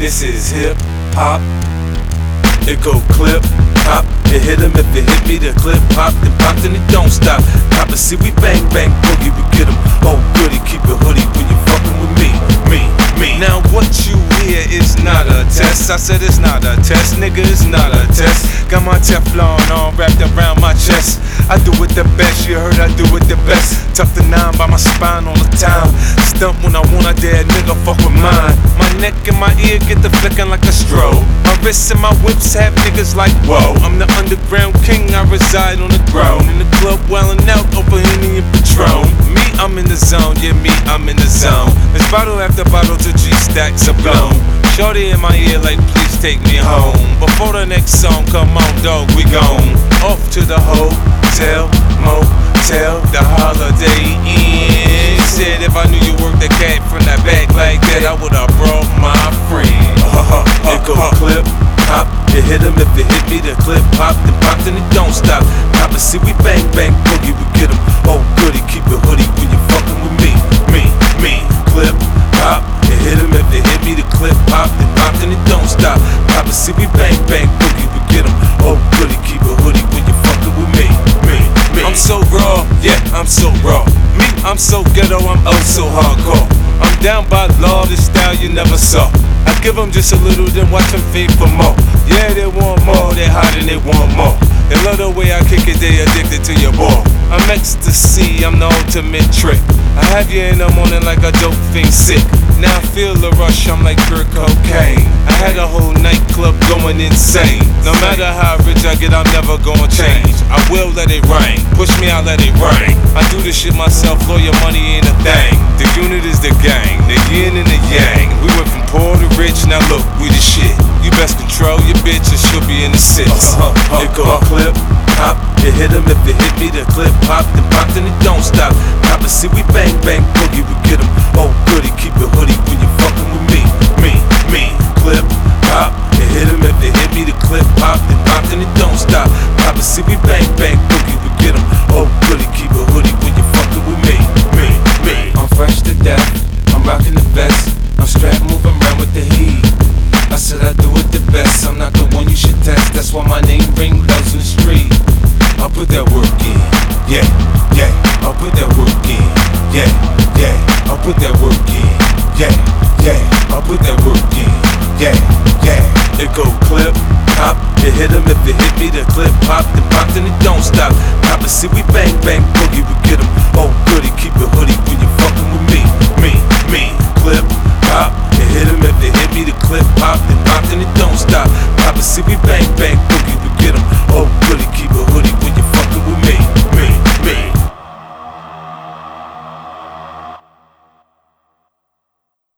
This is hip hop. It go clip, pop, it hit him if it hit me, the clip pop, then pop, then it don't stop. It, see we bang bang boogie, we get him. Oh goody, keep it hoodie when you fucking with me, me, me. Now what you hear is not a test. I said it's not a test, nigga, it's not a test. Got my Teflon on wrapped around my chest. I do it the best, you heard I do it the best. Tuck the nine by my spine all the time. Stump when I want, I dare nigga fuck with mine. And my whips have niggas like whoa. I'm the underground king, I reside on the throne. In the club, wildin' out, Henny and Patron. Me, I'm in the zone, yeah, me, I'm in the zone. It's bottle after bottle to G stacks are blown. Shorty in my ear, like, please take me home. Before the next song, come on, dog, we gone. Off to the hotel, motel, the holiday inn. Said if I knew you worked the cat from that back like that, I would've brought my friend. It go clip, pop, it hit him if it hit me, the clip pop, then pop, then it don't stop. Pop it, see we bang bang boogie, we get him. Oh goody, keep it hoodie when you fucking with me, me, me. Clip, pop, it hit him if it hit me, the clip pop, then pop, then it don't stop. Pop it, see we bang bang boogie, we get him. Oh goody, keep it hoodie when you fucking with me, me, me. I'm so raw, yeah, I'm so raw. Me, I'm so ghetto, I'm oh so hardcore. I'm down by law, this style you never saw. I give them just a little, then watch them feed for more. Yeah, they want more, they hot and they want more. They love the way I kick it, they addicted to your ball. I'm ecstasy, I'm the ultimate trick. I have you in the morning like a dope fiend sick. Now I feel the rush, I'm like pure cocaine. I had a whole nightclub going insane. No matter how rich I get, I'm never gonna change. I will let it rain, push me out, let it rain. I do this shit myself, lawyer money ain't a thing. The unit is the gang, the yin and the yang. We went from poor to rich, now look, we the shit. You best control your bitch or she'll be in the six. Uh, uh, uh, it go clip, pop, it hit oh, him if it hit me, the clip pop, then pop, then it don't stop. Pop it, see we bang bang boogie, we get him. Oh goody, keep it hoodie when you fucking with me, me, me. Clip, pop, it hit him if it hit me, the clip pop, then pop, then it don't stop. Pop it, see we bang bang boogie, That's why my name ring bells in the street. I'll put that work in. Yeah, yeah. I'll put that work in. Yeah, yeah. I'll put that work in. Yeah, yeah. I'll put that work in. Yeah, yeah. It go clip, pop. It hit him if it hit me. The clip pop, then pop, then it don't stop. Pop it, see we bang bang boogie, we get him. Oh goody, keep it hoodie when